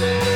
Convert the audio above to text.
see.